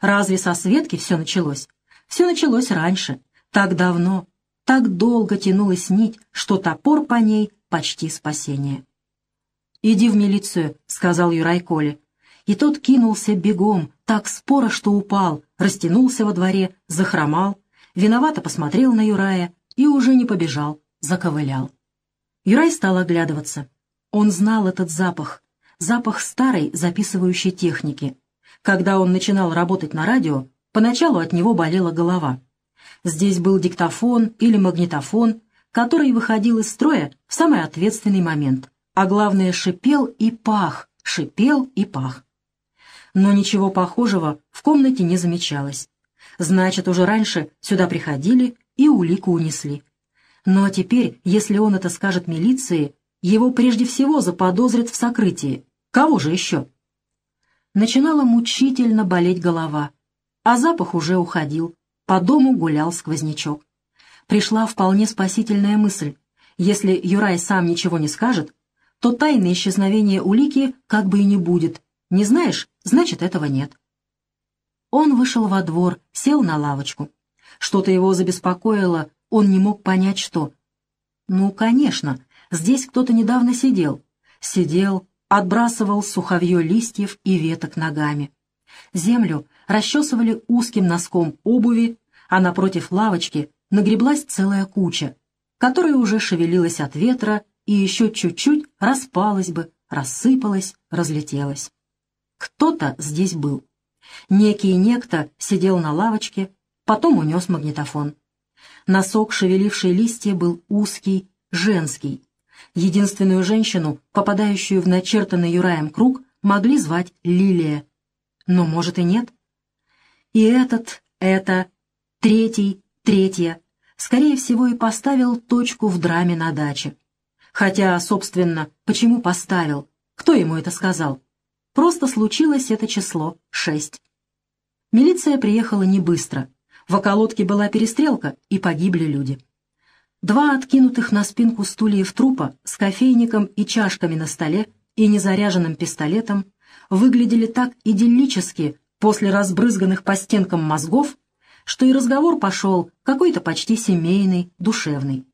Разве со Светки все началось? Все началось раньше, так давно, так долго тянулась нить, что топор по ней почти спасение. «Иди в милицию», — сказал Юрай Коле. И тот кинулся бегом, так споро, что упал, растянулся во дворе, захромал, виновато посмотрел на Юрая и уже не побежал, заковылял. Юрай стал оглядываться. Он знал этот запах, запах старой записывающей техники. Когда он начинал работать на радио, поначалу от него болела голова. Здесь был диктофон или магнитофон, который выходил из строя в самый ответственный момент, а главное шипел и пах, шипел и пах. Но ничего похожего в комнате не замечалось. Значит, уже раньше сюда приходили и улику унесли. Но теперь, если он это скажет милиции, его прежде всего заподозрят в сокрытии. Кого же еще? Начинала мучительно болеть голова, а запах уже уходил. По дому гулял сквознячок. Пришла вполне спасительная мысль. Если Юрай сам ничего не скажет, то тайны исчезновения улики как бы и не будет. Не знаешь, значит, этого нет. Он вышел во двор, сел на лавочку. Что-то его забеспокоило, он не мог понять, что. Ну, конечно, здесь кто-то недавно сидел. Сидел, отбрасывал суховье листьев и веток ногами. Землю расчесывали узким носком обуви, а напротив лавочки нагреблась целая куча, которая уже шевелилась от ветра и еще чуть-чуть распалась бы, рассыпалась, разлетелась. Кто-то здесь был. Некий некто сидел на лавочке, потом унес магнитофон. Носок, шевеливший листья, был узкий, женский. Единственную женщину, попадающую в начертанный Юраем круг, могли звать Лилия. Но, может, и нет. И этот, это, третий, третья, скорее всего, и поставил точку в драме на даче. Хотя, собственно, почему поставил? Кто ему это сказал? Просто случилось это число — шесть. Милиция приехала не быстро. В околотке была перестрелка, и погибли люди. Два откинутых на спинку стульев трупа с кофейником и чашками на столе и незаряженным пистолетом выглядели так идиллически после разбрызганных по стенкам мозгов, что и разговор пошел какой-то почти семейный, душевный.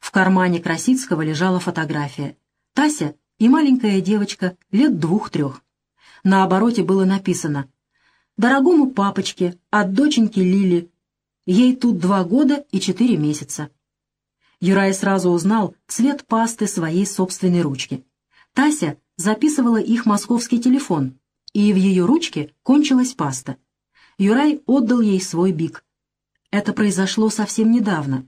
В кармане Красицкого лежала фотография. Тася и маленькая девочка лет двух-трех. На обороте было написано «Дорогому папочке от доченьки Лили. Ей тут два года и четыре месяца». Юрай сразу узнал цвет пасты своей собственной ручки. Тася записывала их московский телефон, и в ее ручке кончилась паста. Юрай отдал ей свой бик. Это произошло совсем недавно.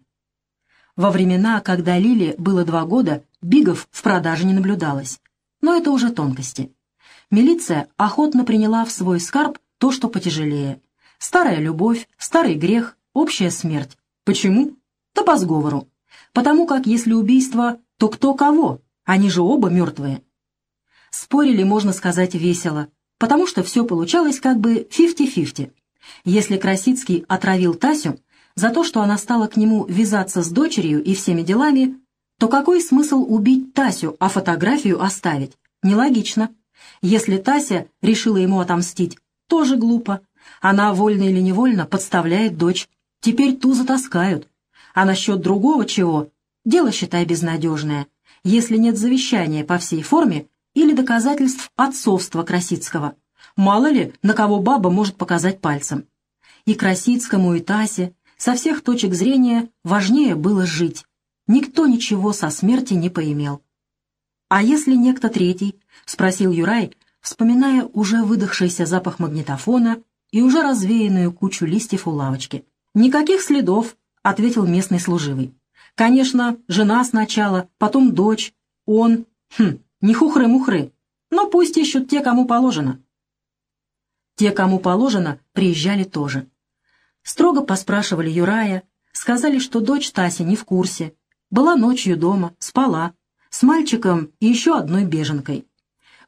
Во времена, когда Лиле было два года, бигов в продаже не наблюдалось. Но это уже тонкости. Милиция охотно приняла в свой скарб то, что потяжелее. Старая любовь, старый грех, общая смерть. Почему? Да по сговору. Потому как если убийство, то кто кого? Они же оба мертвые. Спорили, можно сказать, весело, потому что все получалось как бы фифти-фифти. Если Красицкий отравил Тасю за то, что она стала к нему вязаться с дочерью и всеми делами, то какой смысл убить Тасю, а фотографию оставить? Нелогично. Если Тася решила ему отомстить, тоже глупо. Она, вольно или невольно, подставляет дочь. Теперь ту затаскают. А насчет другого чего? Дело, считай, безнадежное. Если нет завещания по всей форме или доказательств отцовства Красицкого. Мало ли, на кого баба может показать пальцем. И Красицкому, и Тасе со всех точек зрения важнее было жить. Никто ничего со смерти не поимел. «А если некто третий?» — спросил Юрай, вспоминая уже выдохшийся запах магнитофона и уже развеянную кучу листьев у лавочки. «Никаких следов», — ответил местный служивый. «Конечно, жена сначала, потом дочь, он... Хм, не хухры-мухры. Но пусть ищут те, кому положено». Те, кому положено, приезжали тоже. Строго поспрашивали Юрая, сказали, что дочь Тася не в курсе. Была ночью дома, спала, с мальчиком и еще одной беженкой.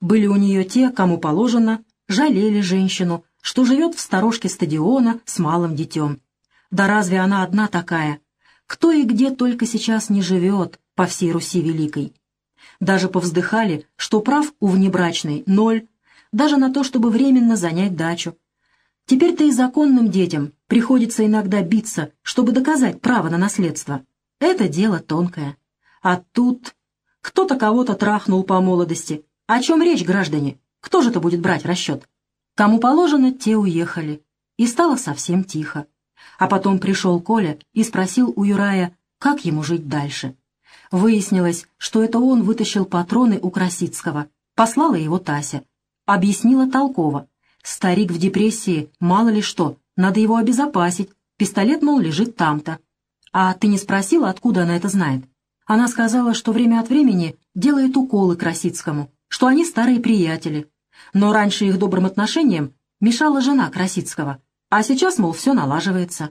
Были у нее те, кому положено, жалели женщину, что живет в сторожке стадиона с малым детем. Да разве она одна такая? Кто и где только сейчас не живет по всей Руси Великой? Даже повздыхали, что прав у внебрачной ноль, даже на то, чтобы временно занять дачу. Теперь-то и законным детям приходится иногда биться, чтобы доказать право на наследство. Это дело тонкое. А тут кто-то кого-то трахнул по молодости. О чем речь, граждане? Кто же это будет брать расчет? Кому положено, те уехали. И стало совсем тихо. А потом пришел Коля и спросил у Юрая, как ему жить дальше. Выяснилось, что это он вытащил патроны у Красицкого. Послала его Тася. Объяснила толково. Старик в депрессии, мало ли что, надо его обезопасить. Пистолет, мол, лежит там-то. А ты не спросила, откуда она это знает? Она сказала, что время от времени делает уколы Красицкому, что они старые приятели. Но раньше их добрым отношениям мешала жена Красицкого, а сейчас, мол, все налаживается.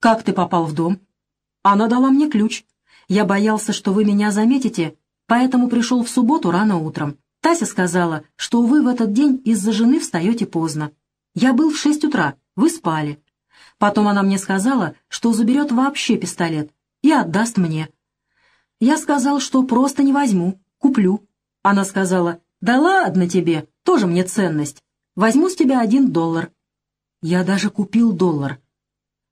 «Как ты попал в дом?» «Она дала мне ключ. Я боялся, что вы меня заметите, поэтому пришел в субботу рано утром. Тася сказала, что вы в этот день из-за жены встаете поздно. Я был в шесть утра, вы спали. Потом она мне сказала, что заберет вообще пистолет и отдаст мне. Я сказал, что просто не возьму, куплю. Она сказала, да ладно тебе, тоже мне ценность. Возьму с тебя один доллар. Я даже купил доллар.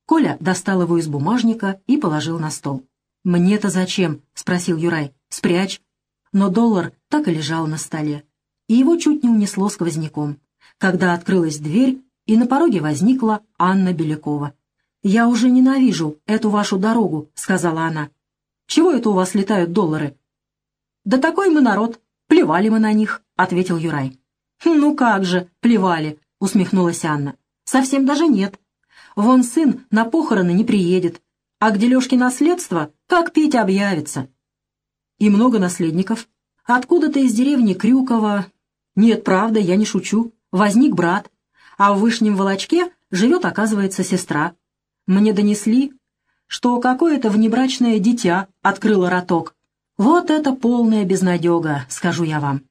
Коля достал его из бумажника и положил на стол. «Мне-то зачем?» — спросил Юрай. «Спрячь». Но доллар так и лежал на столе. И его чуть не унесло сквозняком, когда открылась дверь, и на пороге возникла Анна Белякова. «Я уже ненавижу эту вашу дорогу», — сказала она. «Чего это у вас летают доллары?» «Да такой мы народ. Плевали мы на них», — ответил Юрай. «Ну как же, плевали», — усмехнулась Анна. «Совсем даже нет. Вон сын на похороны не приедет, а к дележке наследства как Петя объявится». «И много наследников. Откуда-то из деревни Крюкова...» «Нет, правда, я не шучу. Возник брат, а в Вышнем Волочке живет, оказывается, сестра. Мне донесли, что какое-то внебрачное дитя открыло роток. Вот это полная безнадега, скажу я вам.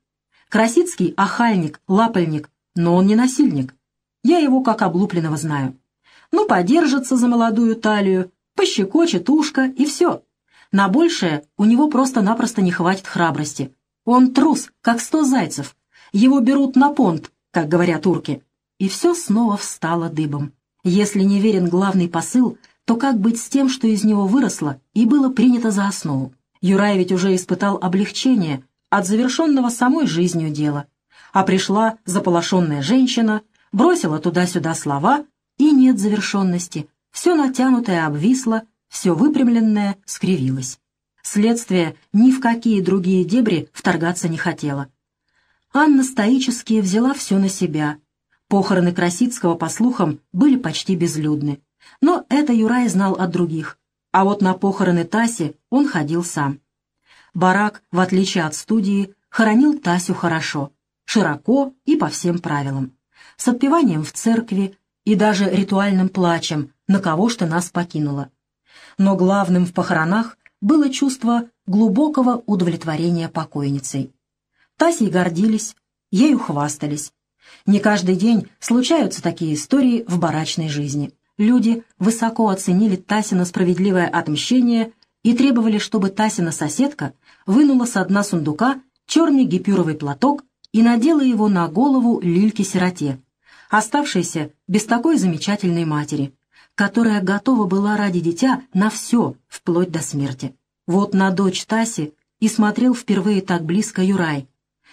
Красицкий — охальник, лапальник, но он не насильник. Я его как облупленного знаю. Ну, подержится за молодую талию, пощекочет ушко, и все. На большее у него просто-напросто не хватит храбрости. Он трус, как сто зайцев. Его берут на понт, как говорят турки и все снова встало дыбом. Если не верен главный посыл, то как быть с тем, что из него выросло и было принято за основу? Юрай ведь уже испытал облегчение от завершенного самой жизнью дела. А пришла заполошенная женщина, бросила туда-сюда слова, и нет завершенности. Все натянутое обвисло, все выпрямленное скривилось. Следствие ни в какие другие дебри вторгаться не хотело. Анна стоически взяла все на себя, Похороны Красицкого, по слухам, были почти безлюдны. Но это Юрай знал от других. А вот на похороны Таси он ходил сам. Барак, в отличие от студии, хоронил Тасю хорошо, широко и по всем правилам. С отпеванием в церкви и даже ритуальным плачем «На кого что нас покинуло». Но главным в похоронах было чувство глубокого удовлетворения покойницей. Тасей гордились, ею хвастались, не каждый день случаются такие истории в барачной жизни. Люди высоко оценили Тасина справедливое отмщение и требовали, чтобы Тасина соседка вынула с дна сундука черный гипюровый платок и надела его на голову Лильке-сироте, оставшейся без такой замечательной матери, которая готова была ради дитя на все, вплоть до смерти. Вот на дочь Таси и смотрел впервые так близко Юрай,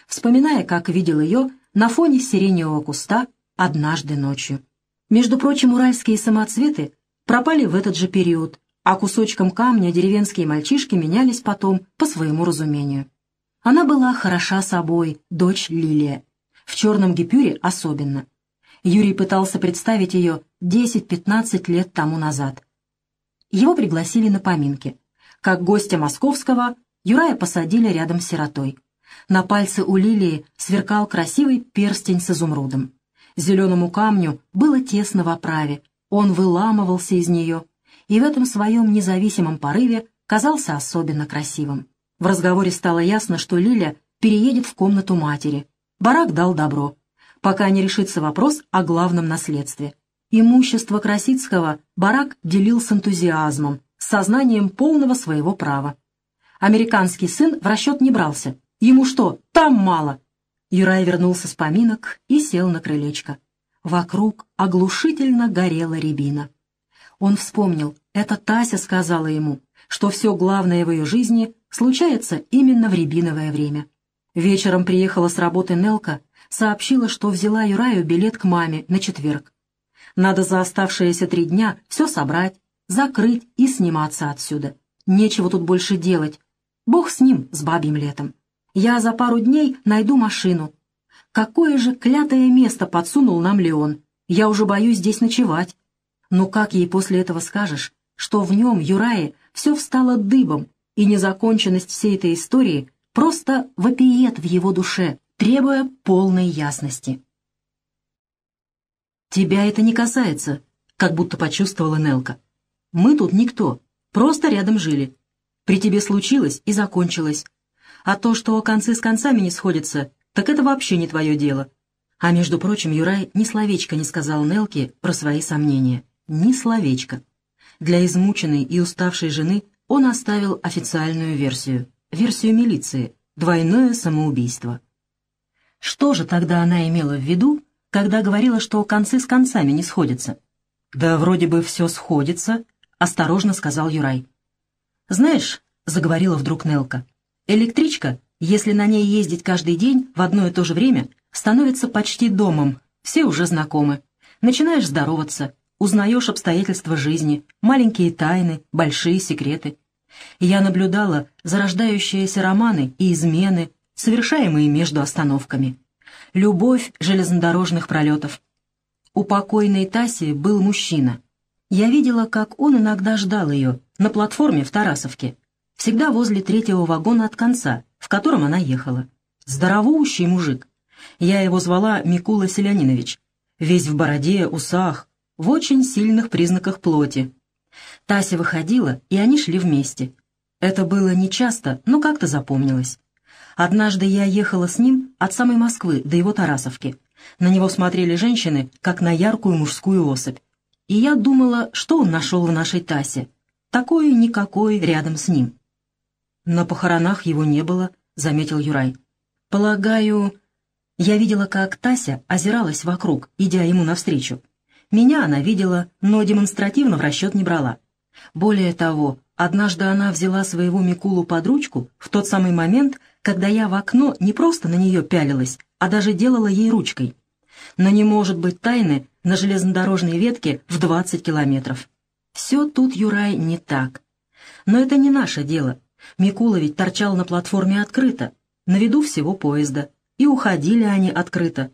вспоминая, как видел ее на фоне сиреневого куста однажды ночью. Между прочим, уральские самоцветы пропали в этот же период, а кусочком камня деревенские мальчишки менялись потом по своему разумению. Она была хороша собой, дочь Лилия. В черном гипюре особенно. Юрий пытался представить ее 10-15 лет тому назад. Его пригласили на поминки. Как гостя московского, Юрая посадили рядом с сиротой. На пальце у лилии сверкал красивый перстень с изумрудом. Зеленому камню было тесно в оправе, он выламывался из нее, и в этом своем независимом порыве казался особенно красивым. В разговоре стало ясно, что Лиля переедет в комнату матери. Барак дал добро, пока не решится вопрос о главном наследстве. Имущество Красицкого Барак делил с энтузиазмом, с сознанием полного своего права. Американский сын в расчет не брался, Ему что, там мало?» Юрай вернулся с поминок и сел на крылечко. Вокруг оглушительно горела рябина. Он вспомнил, это Тася сказала ему, что все главное в ее жизни случается именно в рябиновое время. Вечером приехала с работы Нелка, сообщила, что взяла Юраю билет к маме на четверг. Надо за оставшиеся три дня все собрать, закрыть и сниматься отсюда. Нечего тут больше делать. Бог с ним, с бабьим летом. Я за пару дней найду машину. Какое же клятое место подсунул нам Леон. Я уже боюсь здесь ночевать. Но как ей после этого скажешь, что в нем, Юрае, все встало дыбом, и незаконченность всей этой истории просто вопиет в его душе, требуя полной ясности. «Тебя это не касается», — как будто почувствовала Нелка. «Мы тут никто, просто рядом жили. При тебе случилось и закончилось. А то, что концы с концами не сходятся, так это вообще не твое дело». А между прочим, Юрай ни словечко не сказал Нелке про свои сомнения. Ни словечко. Для измученной и уставшей жены он оставил официальную версию, версию милиции, двойное самоубийство. Что же тогда она имела в виду, когда говорила, что концы с концами не сходятся? «Да вроде бы все сходится», — осторожно сказал Юрай. «Знаешь», — заговорила вдруг Нелка, — «электричка, если на ней ездить каждый день в одно и то же время, становится почти домом, все уже знакомы. Начинаешь здороваться, узнаешь обстоятельства жизни, маленькие тайны, большие секреты. Я наблюдала зарождающиеся романы и измены, совершаемые между остановками. Любовь железнодорожных пролетов. У покойной Таси был мужчина. Я видела, как он иногда ждал ее на платформе в Тарасовке, всегда возле третьего вагона от конца, в котором она ехала. Здоровущий мужик. Я его звала Микула Селянинович. Весь в бороде, усах, в очень сильных признаках плоти. Тася выходила, и они шли вместе. Это было нечасто, но как-то запомнилось. Однажды я ехала с ним от самой Москвы до его Тарасовки. На него смотрели женщины, как на яркую мужскую особь. И я думала, что он нашел в нашей Тасе. Такой никакой рядом с ним. На похоронах его не было, заметил Юрай. Полагаю, я видела, как Тася озиралась вокруг, идя ему навстречу. Меня она видела, но демонстративно в расчет не брала. Более того, однажды она взяла своего Микулу под ручку в тот самый момент, когда я в окно не просто на нее пялилась, а даже делала ей ручкой. Но не может быть тайны на железнодорожной ветке в 20 километров. Все тут, Юрай, не так. Но это не наше дело. Микула ведь торчал на платформе открыто, на виду всего поезда, и уходили они открыто,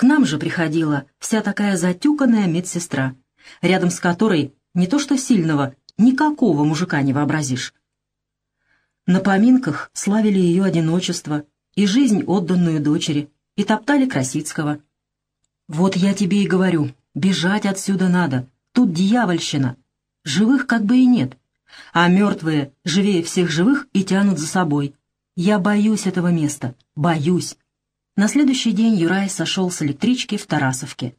к нам же приходила вся такая затюканная медсестра, рядом с которой не то что сильного, никакого мужика не вообразишь. На поминках славили ее одиночество и жизнь, отданную дочери, и топтали Красицкого. «Вот я тебе и говорю, бежать отсюда надо, тут дьявольщина. Живых как бы и нет, а мертвые живее всех живых и тянут за собой. Я боюсь этого места, боюсь». На следующий день Юрай сошел с электрички в Тарасовке.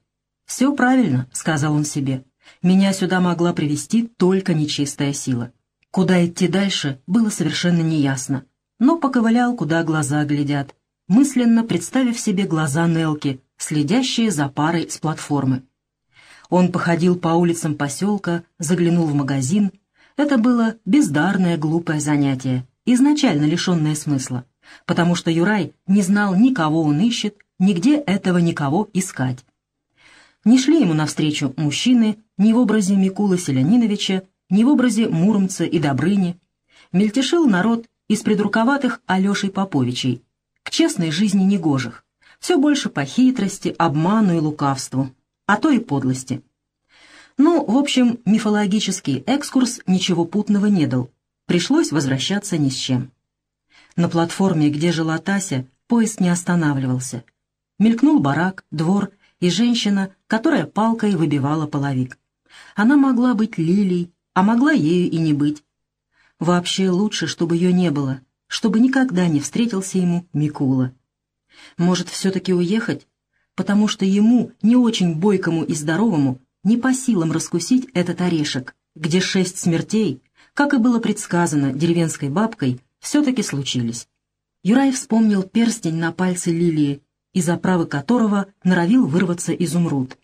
«Все правильно», — сказал он себе. «Меня сюда могла привести только нечистая сила». Куда идти дальше, было совершенно неясно. Но поковылял, куда глаза глядят, мысленно представив себе глаза Нелки, следящие за парой с платформы. Он походил по улицам поселка, заглянул в магазин. Это было бездарное глупое занятие, изначально лишенное смысла потому что Юрай не знал, никого он ищет, нигде этого никого искать. Не шли ему навстречу мужчины ни в образе Микулы Селяниновича, ни в образе Муромца и Добрыни. Мельтешил народ из придурковатых Алешей Поповичей, к честной жизни негожих, все больше по хитрости, обману и лукавству, а то и подлости. Ну, в общем, мифологический экскурс ничего путного не дал, пришлось возвращаться ни с чем. На платформе, где жила Тася, поезд не останавливался. Мелькнул барак, двор и женщина, которая палкой выбивала половик. Она могла быть лилией, а могла ею и не быть. Вообще лучше, чтобы ее не было, чтобы никогда не встретился ему Микула. Может, все-таки уехать? Потому что ему, не очень бойкому и здоровому, не по силам раскусить этот орешек, где шесть смертей, как и было предсказано деревенской бабкой, все-таки случились. Юрай вспомнил перстень на пальце Лилии из оправы которого норовил вырваться изумруд.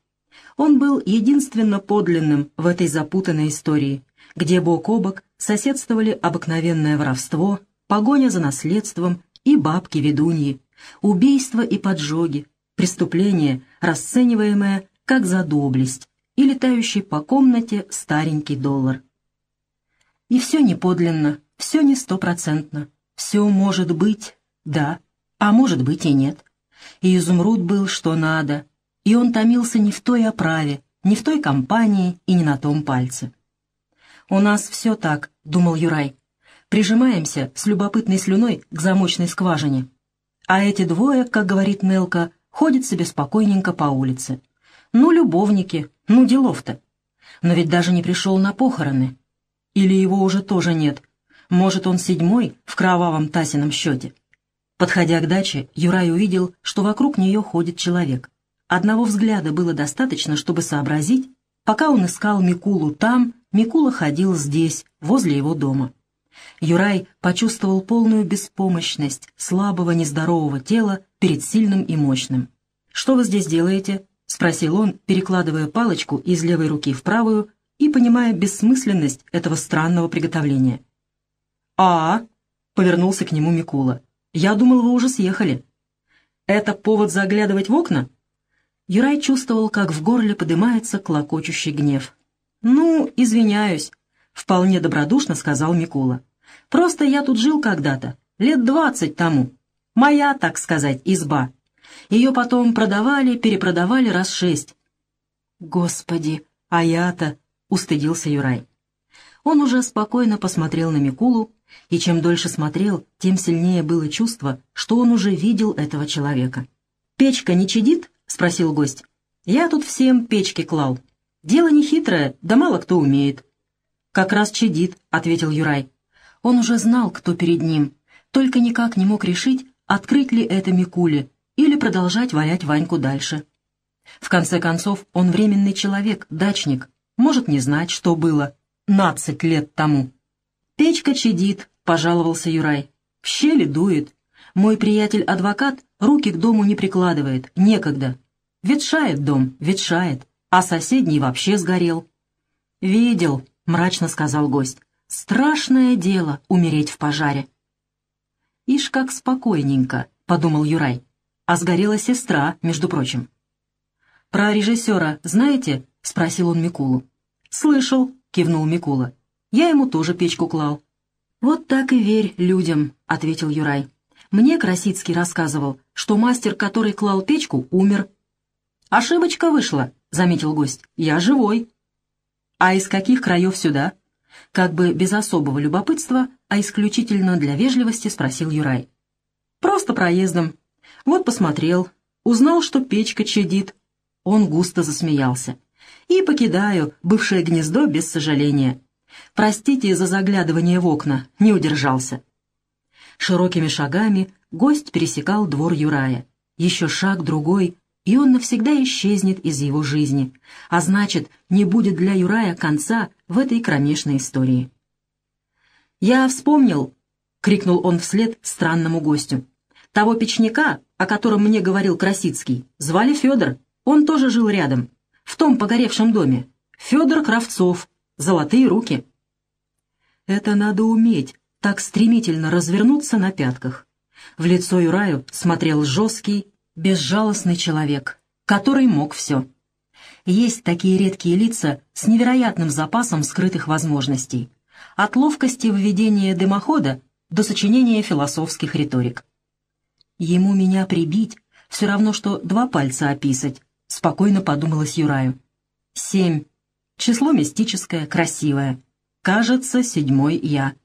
Он был единственно подлинным в этой запутанной истории, где бок о бок соседствовали обыкновенное воровство, погоня за наследством и бабки-ведуньи, убийства и поджоги, преступление, расцениваемое как за доблесть, и летающий по комнате старенький доллар. И все не подлинно, все не стопроцентно, все может быть, да, а может быть и нет. И изумруд был что надо, и он томился не в той оправе, не в той компании и не на том пальце. «У нас все так», — думал Юрай. «Прижимаемся с любопытной слюной к замочной скважине. А эти двое, как говорит Нелка, ходят себе спокойненько по улице. Ну, любовники, ну, делов-то. Но ведь даже не пришел на похороны. Или его уже тоже нет. Может, он седьмой в кровавом Тасином счете. Подходя к даче, Юрай увидел, что вокруг нее ходит человек. Одного взгляда было достаточно, чтобы сообразить, пока он искал Микулу там, Микула ходил здесь, возле его дома. Юрай почувствовал полную беспомощность слабого нездорового тела перед сильным и мощным. «Что вы здесь делаете?» — спросил он, перекладывая палочку из левой руки в правую и понимая бессмысленность этого странного приготовления. «А, повернулся к нему Микула, — я думал, вы уже съехали. Это повод заглядывать в окна?» Юрай чувствовал, как в горле поднимается клокочущий гнев. «Ну, извиняюсь», — вполне добродушно сказал Микула. «Просто я тут жил когда-то, лет двадцать тому. Моя, так сказать, изба. Ее потом продавали, перепродавали раз шесть». «Господи, а я-то...» — устыдился Юрай. Он уже спокойно посмотрел на Микулу, и чем дольше смотрел, тем сильнее было чувство, что он уже видел этого человека. «Печка не чадит?» — спросил гость. «Я тут всем печки клал. Дело не хитрое, да мало кто умеет». «Как раз чадит», — ответил Юрай. Он уже знал, кто перед ним, только никак не мог решить, открыть ли это Микуле или продолжать валять Ваньку дальше. В конце концов, он временный человек, дачник, может не знать, что было нацать лет тому. «Печка чадит», — пожаловался Юрай. «В щели дует. Мой приятель-адвокат руки к дому не прикладывает, некогда. Ветшает дом, ветшает, а соседний вообще сгорел». «Видел», — мрачно сказал гость. «Страшное дело умереть в пожаре». «Ишь, как спокойненько», — подумал Юрай. «А сгорела сестра, между прочим». «Про режиссера знаете?» — спросил он Микулу. «Слышал», — кивнул Микула. «Я ему тоже печку клал». «Вот так и верь людям», — ответил Юрай. Мне Красицкий рассказывал, что мастер, который клал печку, умер. «Ошибочка вышла», — заметил гость. «Я живой». «А из каких краев сюда?» Как бы без особого любопытства, а исключительно для вежливости спросил Юрай. «Просто проездом. Вот посмотрел. Узнал, что печка чадит». Он густо засмеялся. «И покидаю бывшее гнездо без сожаления. Простите за заглядывание в окна, не удержался». Широкими шагами гость пересекал двор Юрая. Еще шаг другой, и он навсегда исчезнет из его жизни, а значит, не будет для Юрая конца в этой кромешной истории. «Я вспомнил!» — крикнул он вслед странному гостю. «Того печника, о котором мне говорил Красицкий, звали Федор. Он тоже жил рядом, в том погоревшем доме. Федор Кравцов. Золотые руки». «Это надо уметь, так стремительно развернуться на пятках. В лицо Юраю смотрел жесткий, безжалостный человек, который мог все. Есть такие редкие лица с невероятным запасом скрытых возможностей, от ловкости введения дымохода до сочинения философских риторик. Ему меня прибить все равно, что два пальца описать, спокойно подумалось Юраю. Семь. Число мистическое, красивое. Кажется, седьмой я.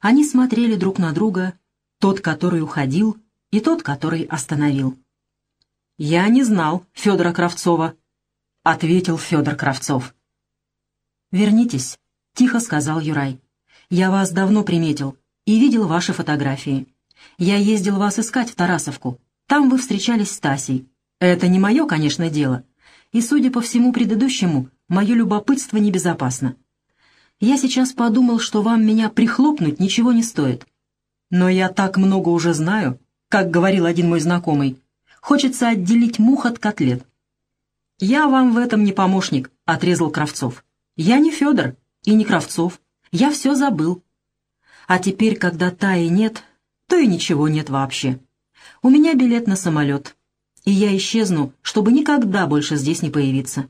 Они смотрели друг на друга, тот, который уходил, и тот, который остановил. «Я не знал Федора Кравцова», — ответил Федор Кравцов. «Вернитесь», — тихо сказал Юрай. «Я вас давно приметил и видел ваши фотографии. Я ездил вас искать в Тарасовку. Там вы встречались с Тасей. Это не мое, конечно, дело. И, судя по всему предыдущему, мое любопытство небезопасно. Я сейчас подумал, что вам меня прихлопнуть ничего не стоит. Но я так много уже знаю, как говорил один мой знакомый. Хочется отделить мух от котлет. «Я вам в этом не помощник», — отрезал Кравцов. «Я не Федор и не Кравцов. Я все забыл. А теперь, когда Таи нет, то и ничего нет вообще. У меня билет на самолет, и я исчезну, чтобы никогда больше здесь не появиться.